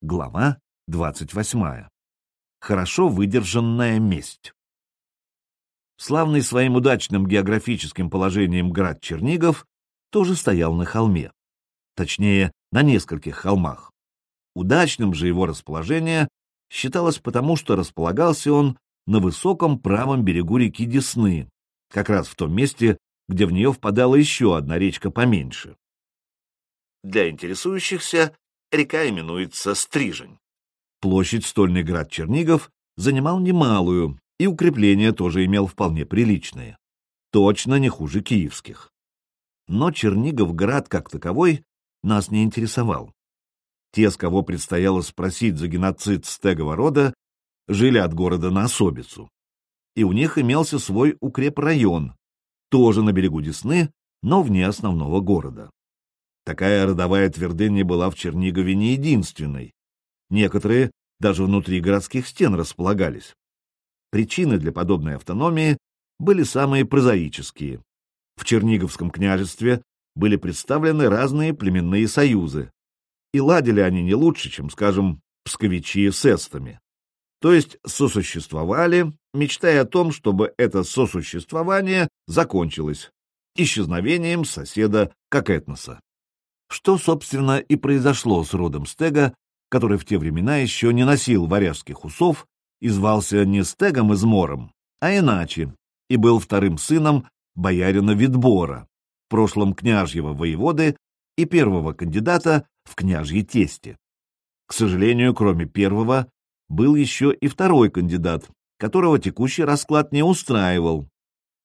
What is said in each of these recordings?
Глава 28. Хорошо выдержанная месть. Славный своим удачным географическим положением град Чернигов тоже стоял на холме. Точнее, на нескольких холмах. Удачным же его расположение считалось потому, что располагался он на высоком правом берегу реки Десны, как раз в том месте, где в нее впадала еще одна речка поменьше. Для интересующихся река именуется Стрижень. Площадь стольный град Чернигов занимал немалую, и укрепления тоже имел вполне приличные. Точно не хуже киевских. Но Чернигов-град как таковой нас не интересовал. Те, с кого предстояло спросить за геноцид стегова рода, жили от города на особицу. И у них имелся свой укрепрайон, тоже на берегу Десны, но вне основного города. Такая родовая твердыня была в Чернигове не единственной. Некоторые даже внутри городских стен располагались. Причины для подобной автономии были самые прозаические. В Черниговском княжестве были представлены разные племенные союзы, и ладили они не лучше, чем, скажем, псковичи с эстами. То есть сосуществовали, мечтая о том, чтобы это сосуществование закончилось исчезновением соседа как этноса. Что, собственно, и произошло с родом Стега, который в те времена еще не носил варяжских усов и звался не Стегом Измором, а иначе, и был вторым сыном боярина Видбора, в прошлом княжьего воеводы и первого кандидата в княжьи тесте. К сожалению, кроме первого, был еще и второй кандидат, которого текущий расклад не устраивал,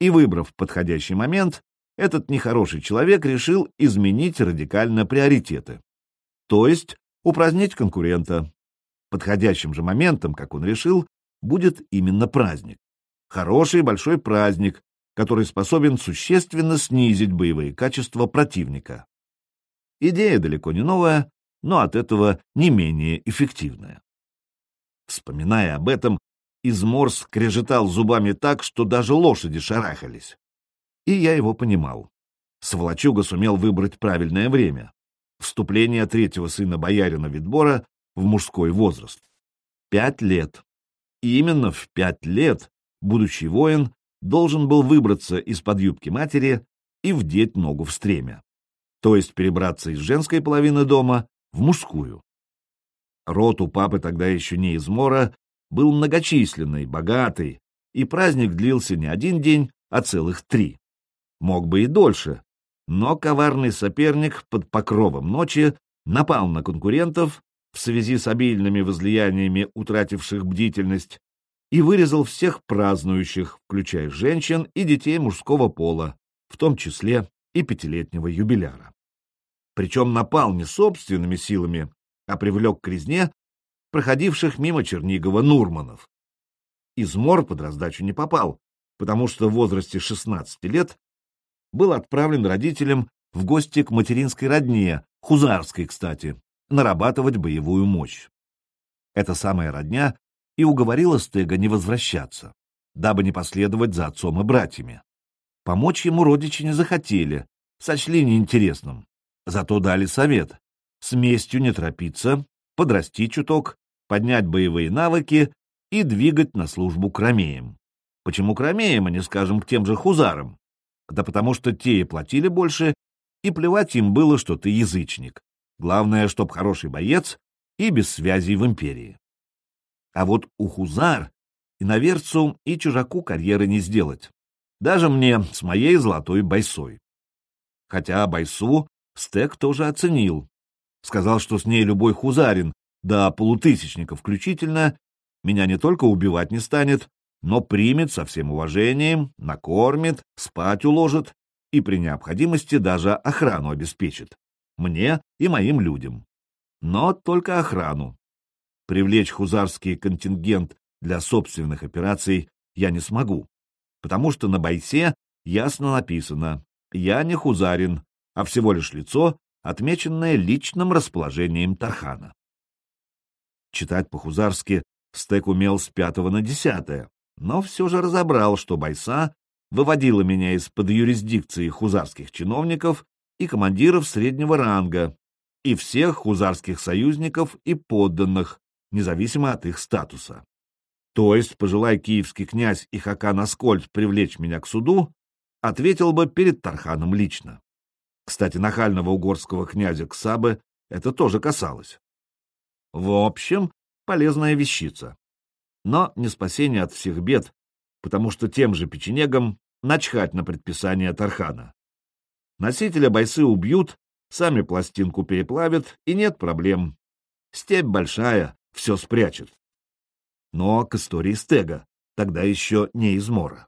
и, выбрав подходящий момент, этот нехороший человек решил изменить радикально приоритеты. То есть упразднить конкурента. Подходящим же моментом, как он решил, будет именно праздник. Хороший большой праздник, который способен существенно снизить боевые качества противника. Идея далеко не новая, но от этого не менее эффективная. Вспоминая об этом, Измор скрежетал зубами так, что даже лошади шарахались и я его понимал. Сволочуга сумел выбрать правильное время — вступление третьего сына боярина Видбора в мужской возраст. Пять лет. И именно в пять лет будущий воин должен был выбраться из-под юбки матери и вдеть ногу в стремя, то есть перебраться из женской половины дома в мужскую. Род у папы тогда еще не измора, был многочисленный, богатый, и праздник длился не один день, а целых три мог бы и дольше, но коварный соперник под покровом ночи напал на конкурентов в связи с обильными возлияниями утративших бдительность и вырезал всех празднующих, включая женщин и детей мужского пола, в том числе и пятилетнего юбиляра. Причем напал не собственными силами, а привлек к резне проходивших мимо Чернигова Нурманов. Измор под раздачу не попал, потому что в возрасте 16 лет был отправлен родителям в гости к материнской родне, Хузарской, кстати, нарабатывать боевую мощь. Эта самая родня и уговорила Стега не возвращаться, дабы не последовать за отцом и братьями. Помочь ему родичи не захотели, сочли неинтересным, зато дали совет — с местью не торопиться, подрасти чуток, поднять боевые навыки и двигать на службу к ромеям. Почему к ромеям, а не, скажем, к тем же хузарам? Да потому что те и платили больше, и плевать им было, что ты язычник. Главное, чтоб хороший боец и без связей в империи. А вот у Хузар и наверцу, и чужаку карьеры не сделать. Даже мне с моей золотой бойсой. Хотя бойсу Стек тоже оценил. Сказал, что с ней любой хузарин, да полутысячника включительно, меня не только убивать не станет, но примет со всем уважением, накормит, спать уложит и при необходимости даже охрану обеспечит. Мне и моим людям. Но только охрану. Привлечь хузарский контингент для собственных операций я не смогу, потому что на бойсе ясно написано «Я не хузарин, а всего лишь лицо, отмеченное личным расположением Тархана». Читать по-хузарски Стек умел с пятого на десятое, но все же разобрал, что Байса выводила меня из-под юрисдикции хузарских чиновников и командиров среднего ранга, и всех хузарских союзников и подданных, независимо от их статуса. То есть, пожелай киевский князь и Хакан Аскольд привлечь меня к суду, ответил бы перед Тарханом лично. Кстати, нахального угорского князя Ксабы это тоже касалось. В общем, полезная вещица. Но не спасение от всех бед, потому что тем же печенегам начхать на предписание Тархана. Носителя бойцы убьют, сами пластинку переплавят, и нет проблем. Степь большая, все спрячет. Но к истории Стега, тогда еще не измора.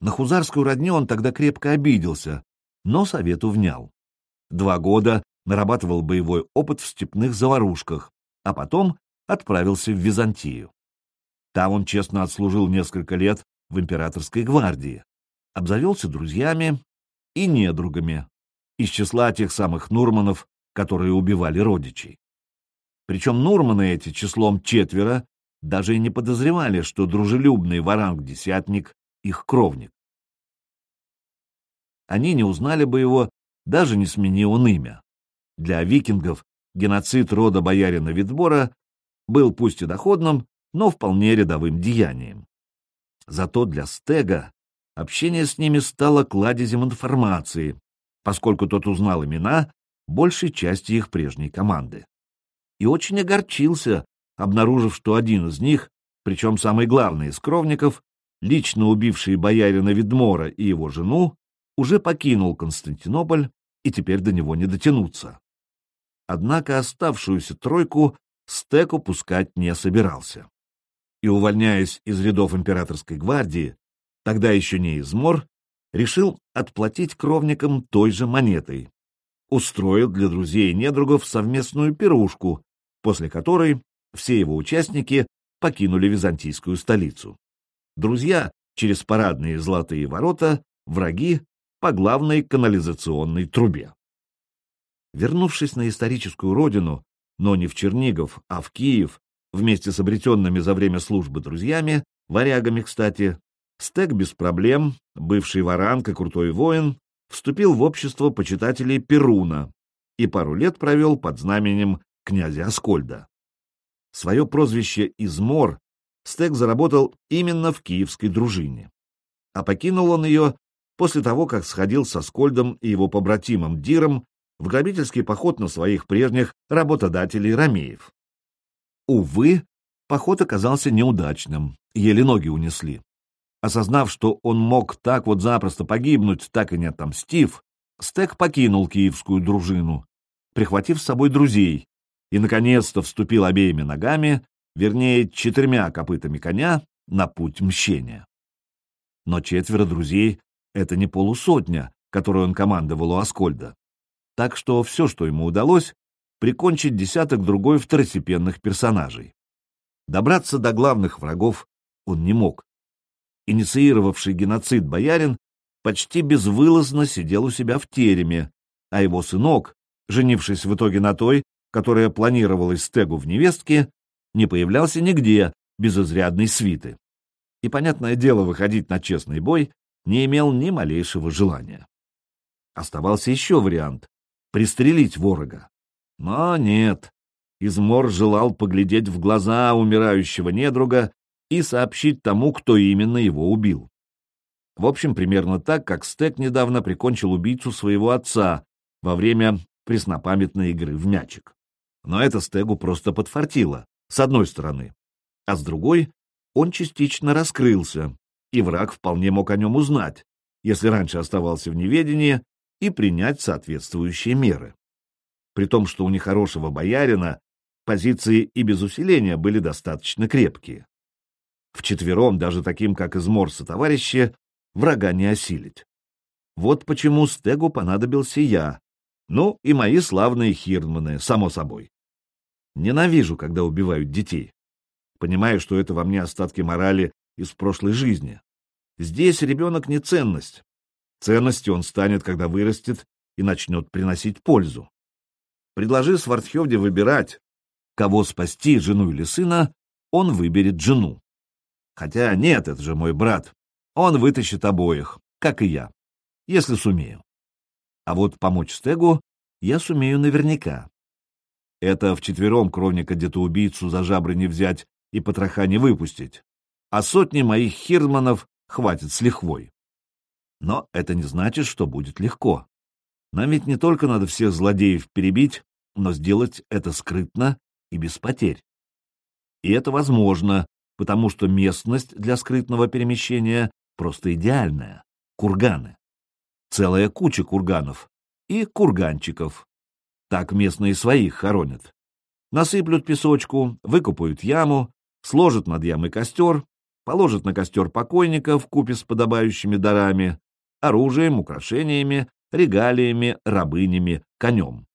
На хузарскую родню он тогда крепко обиделся, но совету внял. Два года нарабатывал боевой опыт в степных заварушках, а потом отправился в Византию. Там он честно отслужил несколько лет в императорской гвардии, обзавелся друзьями и недругами из числа тех самых Нурманов, которые убивали родичей. Причем Нурманы эти числом четверо даже и не подозревали, что дружелюбный варанг-десятник — их кровник. Они не узнали бы его, даже не смени он имя. Для викингов геноцид рода боярина Видбора был пусть и доходным, но вполне рядовым деянием. Зато для Стега общение с ними стало кладезем информации, поскольку тот узнал имена большей части их прежней команды. И очень огорчился, обнаружив, что один из них, причем самый главный из кровников, лично убивший боярина Ведмора и его жену, уже покинул Константинополь, и теперь до него не дотянуться. Однако оставшуюся тройку стеку пускать не собирался. И, увольняясь из рядов императорской гвардии, тогда еще не измор, решил отплатить кровникам той же монетой. Устроил для друзей и недругов совместную пирушку, после которой все его участники покинули византийскую столицу. Друзья через парадные золотые ворота, враги по главной канализационной трубе. Вернувшись на историческую родину, но не в Чернигов, а в Киев, вместе с обретенными за время службы друзьями, варягами, кстати, Стек без проблем, бывший варанг и крутой воин, вступил в общество почитателей Перуна и пару лет провел под знаменем князя Аскольда. Свое прозвище «Измор» Стек заработал именно в киевской дружине. А покинул он ее после того, как сходил со Скольдом и его побратимом Диром в грабительский поход на своих прежних работодателей Ромеев. Увы, поход оказался неудачным, еле ноги унесли. Осознав, что он мог так вот запросто погибнуть, так и не отомстив, Стек покинул киевскую дружину, прихватив с собой друзей, и, наконец-то, вступил обеими ногами, вернее, четырьмя копытами коня, на путь мщения. Но четверо друзей — это не полусотня, которую он командовал у Аскольда. Так что все, что ему удалось, прикончить десяток другой второстепенных персонажей. Добраться до главных врагов он не мог. Инициировавший геноцид боярин почти безвылазно сидел у себя в тереме, а его сынок, женившись в итоге на той, которая планировалась стегу в невестке, не появлялся нигде без изрядной свиты. И, понятное дело, выходить на честный бой не имел ни малейшего желания. Оставался еще вариант пристрелить ворога. Но нет. Измор желал поглядеть в глаза умирающего недруга и сообщить тому, кто именно его убил. В общем, примерно так, как Стек недавно прикончил убийцу своего отца во время преснопамятной игры в мячик. Но это Стегу просто подфартило, с одной стороны. А с другой, он частично раскрылся, и враг вполне мог о нем узнать, если раньше оставался в неведении, и принять соответствующие меры. При том, что у нехорошего боярина позиции и без усиления были достаточно крепкие. Вчетвером, даже таким, как изморса товарищи, врага не осилить. Вот почему Стегу понадобился я, ну и мои славные хирдманы, само собой. Ненавижу, когда убивают детей. Понимаю, что это во мне остатки морали из прошлой жизни. Здесь ребенок не ценность, Ценностью он станет, когда вырастет и начнет приносить пользу. Предложи Свардхевде выбирать, кого спасти, жену или сына, он выберет жену. Хотя нет, это же мой брат. Он вытащит обоих, как и я, если сумею. А вот помочь Стегу я сумею наверняка. Это вчетвером кровника убийцу за жабры не взять и потроха не выпустить, а сотни моих хирманов хватит с лихвой. Но это не значит, что будет легко. Нам ведь не только надо всех злодеев перебить, но сделать это скрытно и без потерь. И это возможно, потому что местность для скрытного перемещения просто идеальная — курганы. Целая куча курганов и курганчиков. Так местные своих хоронят. Насыплют песочку, выкопают яму, сложат над ямой костер, положат на костер покойника в купе с подобающими дарами, оружием, украшениями, регалиями, рабынями, конем.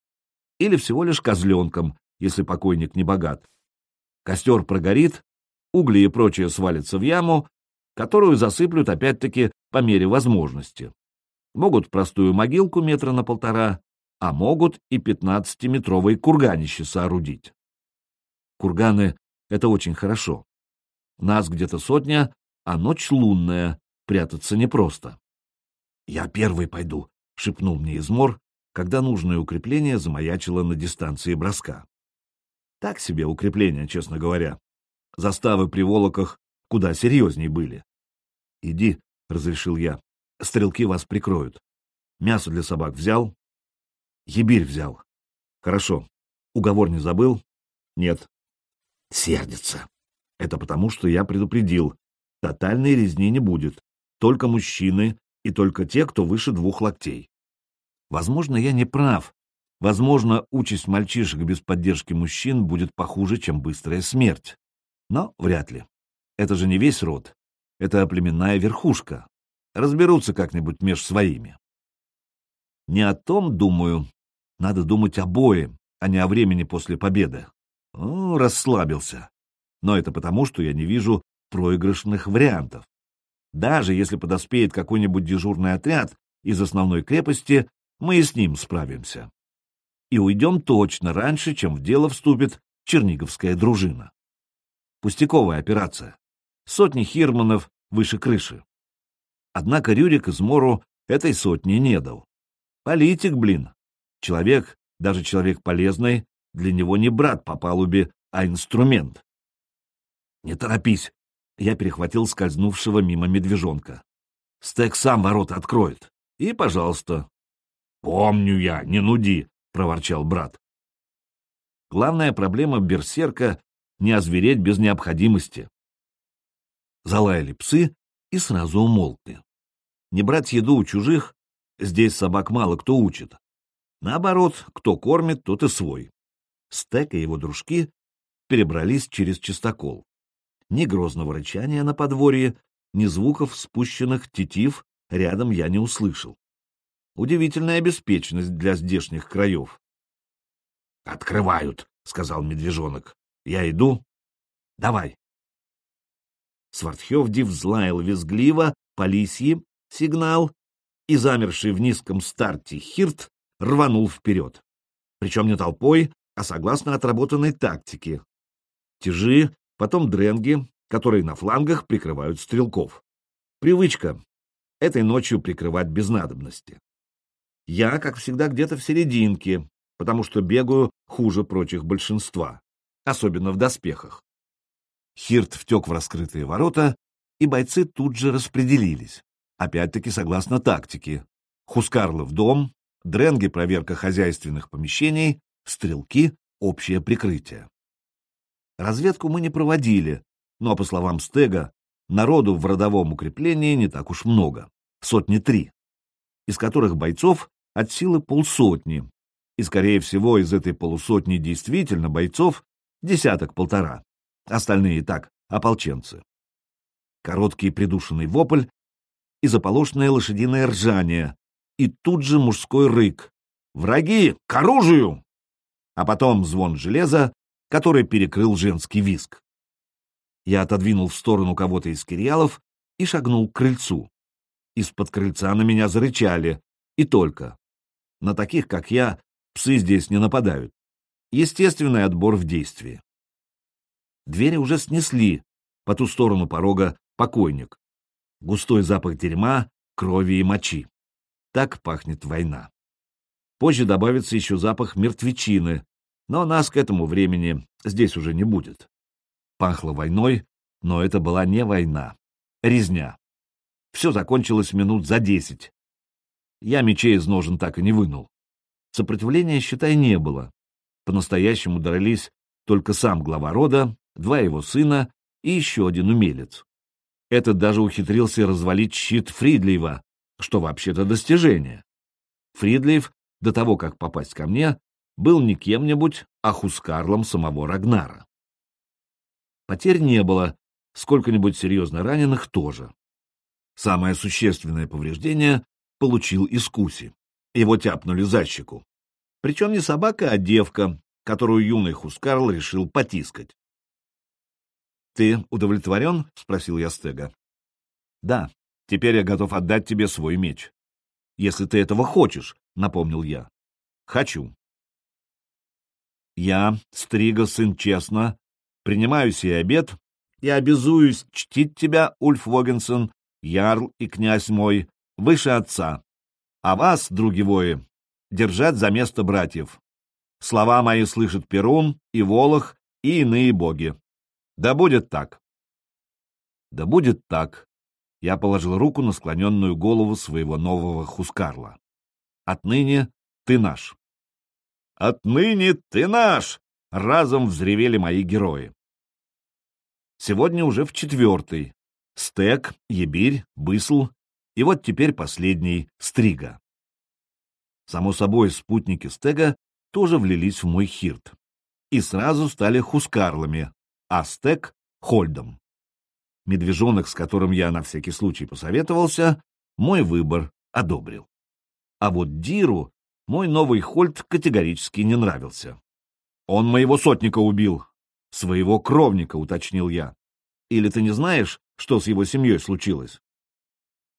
Или всего лишь козленком, если покойник не богат. Костер прогорит, угли и прочее свалится в яму, которую засыплют опять-таки по мере возможности. Могут простую могилку метра на полтора, а могут и пятнадцатиметровые курганище соорудить. Курганы — это очень хорошо. Нас где-то сотня, а ночь лунная, прятаться непросто. — Я первый пойду, — шепнул мне измор, когда нужное укрепление замаячило на дистанции броска. Так себе укрепление, честно говоря. Заставы при Волоках куда серьезней были. — Иди, — разрешил я, — стрелки вас прикроют. Мясо для собак взял? — Ебирь взял. — Хорошо. Уговор не забыл? — Нет. — Сердится. Это потому, что я предупредил. Тотальной резни не будет. Только мужчины и только те, кто выше двух локтей. Возможно, я не прав. Возможно, участь мальчишек без поддержки мужчин будет похуже, чем быстрая смерть. Но вряд ли. Это же не весь род. Это племенная верхушка. Разберутся как-нибудь меж своими. Не о том думаю. Надо думать обоим, а не о времени после победы. О, расслабился. Но это потому, что я не вижу проигрышных вариантов. Даже если подоспеет какой-нибудь дежурный отряд из основной крепости, мы и с ним справимся. И уйдем точно раньше, чем в дело вступит черниговская дружина. Пустяковая операция. Сотни хирманов выше крыши. Однако Рюрик из Мору этой сотни не дал. Политик, блин. Человек, даже человек полезный, для него не брат по палубе, а инструмент. Не торопись. Я перехватил скользнувшего мимо медвежонка. Стек сам ворота откроет. И, пожалуйста. Помню я, не нуди, проворчал брат. Главная проблема берсерка — не озвереть без необходимости. Залаяли псы и сразу умолкли. Не брать еду у чужих, здесь собак мало кто учит. Наоборот, кто кормит, тот и свой. Стек и его дружки перебрались через чистокол. Ни грозного рычания на подворье, ни звуков спущенных тетив рядом я не услышал. Удивительная беспечность для здешних краев. — Открывают, — сказал медвежонок. — Я иду. — Давай. Свартхевди взлаял визгливо, по сигнал, и замерший в низком старте Хирт рванул вперед. Причем не толпой, а согласно отработанной тактике. Тяжи, потом дренги, которые на флангах прикрывают стрелков. Привычка. Этой ночью прикрывать без надобности. Я, как всегда, где-то в серединке, потому что бегаю хуже прочих большинства, особенно в доспехах. Хирт втек в раскрытые ворота, и бойцы тут же распределились. Опять-таки согласно тактике. Хускарлы в дом, Дренги — проверка хозяйственных помещений, стрелки — общее прикрытие. Разведку мы не проводили, но, по словам Стега, народу в родовом укреплении не так уж много, сотни три, из которых бойцов от силы полсотни, и, скорее всего, из этой полусотни действительно бойцов десяток-полтора. Остальные так, ополченцы. Короткий придушенный вопль и заполошное лошадиное ржание, и тут же мужской рык. «Враги! К оружию!» А потом звон железа, который перекрыл женский виск. Я отодвинул в сторону кого-то из кириалов и шагнул к крыльцу. Из-под крыльца на меня зарычали, и только. На таких, как я, псы здесь не нападают. Естественный отбор в действии. Двери уже снесли, по ту сторону порога покойник. Густой запах дерьма, крови и мочи. Так пахнет война. Позже добавится еще запах мертвечины, но нас к этому времени здесь уже не будет. Пахло войной, но это была не война. Резня. Все закончилось минут за десять. Я мечей из ножен так и не вынул. Сопротивления, считай, не было. По-настоящему дрались только сам глава рода, два его сына и еще один умелец. Этот даже ухитрился развалить щит Фридлиева, что вообще-то достижение. Фридлиев, до того, как попасть ко мне, был не кем-нибудь, а Хускарлом самого Рагнара. Потерь не было, сколько-нибудь серьезно раненых тоже. Самое существенное повреждение получил Искуси. Его тяпнули за щеку. Причем не собака, а девка, которую юный Хускарл решил потискать. «Ты удовлетворен?» — спросил я Стега. «Да, теперь я готов отдать тебе свой меч. Если ты этого хочешь», — напомнил я. «Хочу». Я, Стрига, сын честно, принимаю сей обед и обязуюсь чтить тебя, Ульф Вогенсен, ярл и князь мой, выше отца, а вас, други вои, держать за место братьев. Слова мои слышат Перун и Волох и иные боги. Да будет так. Да будет так. Я положил руку на склоненную голову своего нового Хускарла. Отныне ты наш. Отныне ты наш! Разом взревели мои герои. Сегодня уже в четвертый. Стек, Ебирь, Бысл и вот теперь последний — Стрига. Само собой, спутники Стега тоже влились в мой хирт и сразу стали хускарлами, а Стек — Хольдом. Медвежонок, с которым я на всякий случай посоветовался, мой выбор одобрил. А вот Диру мой новый Хольд категорически не нравился. Он моего сотника убил. Своего кровника, уточнил я. Или ты не знаешь, что с его семьей случилось?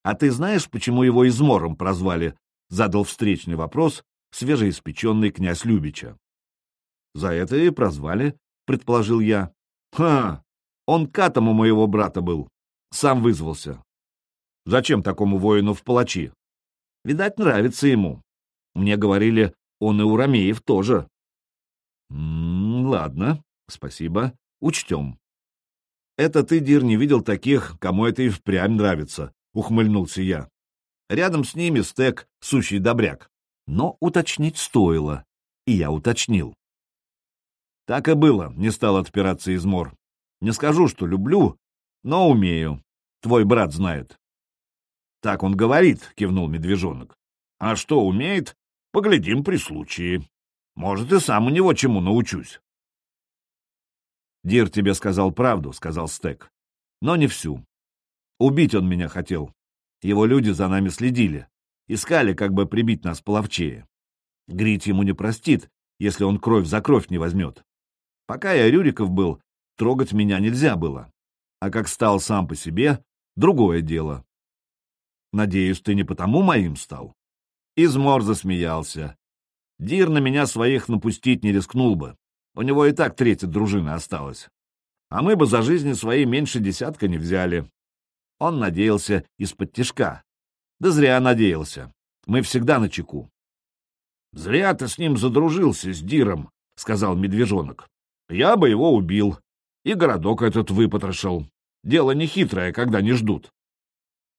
А ты знаешь, почему его измором прозвали? Задал встречный вопрос свежеиспеченный князь Любича. За это и прозвали, предположил я. Ха! Он катом у моего брата был. Сам вызвался. Зачем такому воину в палачи? Видать, нравится ему. Мне говорили, он и у Ромеев тоже. М -м, ладно, спасибо, учтем. Это ты, Дир, не видел таких, кому это и впрямь нравится, ухмыльнулся я. Рядом с ними стек, сущий добряк. Но уточнить стоило, и я уточнил. Так и было, не стал отпираться измор. Не скажу, что люблю, но умею. Твой брат знает. Так он говорит, кивнул медвежонок. А что умеет, Поглядим при случае. Может, и сам у него чему научусь. Дир тебе сказал правду, — сказал Стек. Но не всю. Убить он меня хотел. Его люди за нами следили. Искали, как бы прибить нас половчее. Грить ему не простит, если он кровь за кровь не возьмет. Пока я Рюриков был, трогать меня нельзя было. А как стал сам по себе, другое дело. Надеюсь, ты не потому моим стал? Измор засмеялся. Дир на меня своих напустить не рискнул бы. У него и так третья дружина осталась. А мы бы за жизни свои меньше десятка не взяли. Он надеялся из-под тишка. Да зря надеялся. Мы всегда на чеку. — Зря ты с ним задружился, с Диром, — сказал медвежонок. — Я бы его убил. И городок этот выпотрошил. Дело не хитрое, когда не ждут.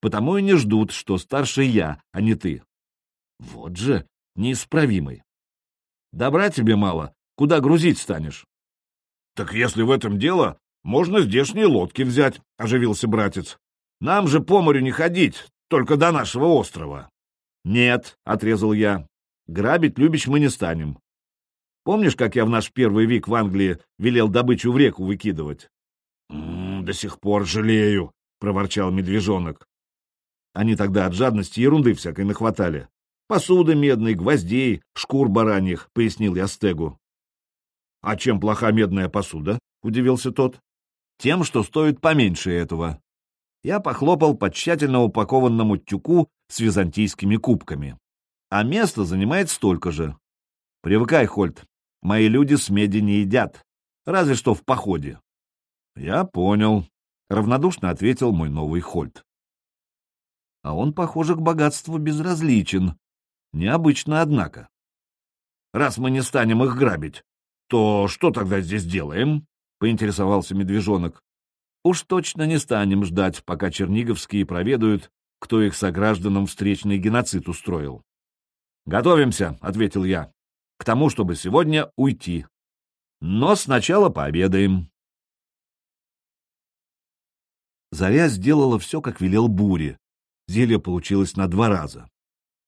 Потому и не ждут, что старше я, а не ты. Вот же неисправимый. Добра тебе мало, куда грузить станешь? — Так если в этом дело, можно здешние лодки взять, — оживился братец. — Нам же по морю не ходить, только до нашего острова. — Нет, — отрезал я, — грабить любишь мы не станем. Помнишь, как я в наш первый век в Англии велел добычу в реку выкидывать? «М -м, — До сих пор жалею, — проворчал медвежонок. Они тогда от жадности ерунды всякой нахватали. Посуды медной, гвоздей, шкур бараньих, — пояснил я Стегу. — А чем плоха медная посуда? — удивился тот. — Тем, что стоит поменьше этого. Я похлопал по тщательно упакованному тюку с византийскими кубками. А место занимает столько же. Привыкай, Хольт, мои люди с меди не едят, разве что в походе. — Я понял, — равнодушно ответил мой новый Хольт. А он, похоже, к богатству безразличен, Необычно, однако. раз мы не станем их грабить, то что тогда здесь делаем? — поинтересовался медвежонок. Уж точно не станем ждать, пока черниговские проведают, кто их согражданам встречный геноцид устроил. «Готовимся», — ответил я, — «к тому, чтобы сегодня уйти. Но сначала пообедаем». Заря сделала все, как велел Бури. Зелье получилось на два раза.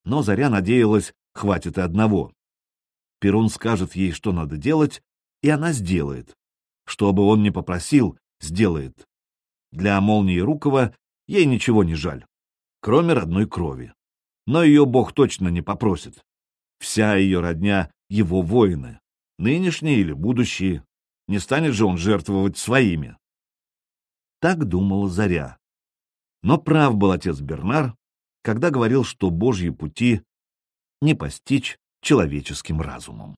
Но Заря надеялась, хватит и одного. Перун скажет ей, что надо делать, и она сделает. Что бы он ни попросил, сделает. Для молнии Рукова ей ничего не жаль, кроме родной крови. Но ее бог точно не попросит. Вся ее родня — его воины, нынешние или будущие. Не станет же он жертвовать своими. Так думала Заря. Но прав был отец Бернар, когда говорил, что Божьи пути не постичь человеческим разумом.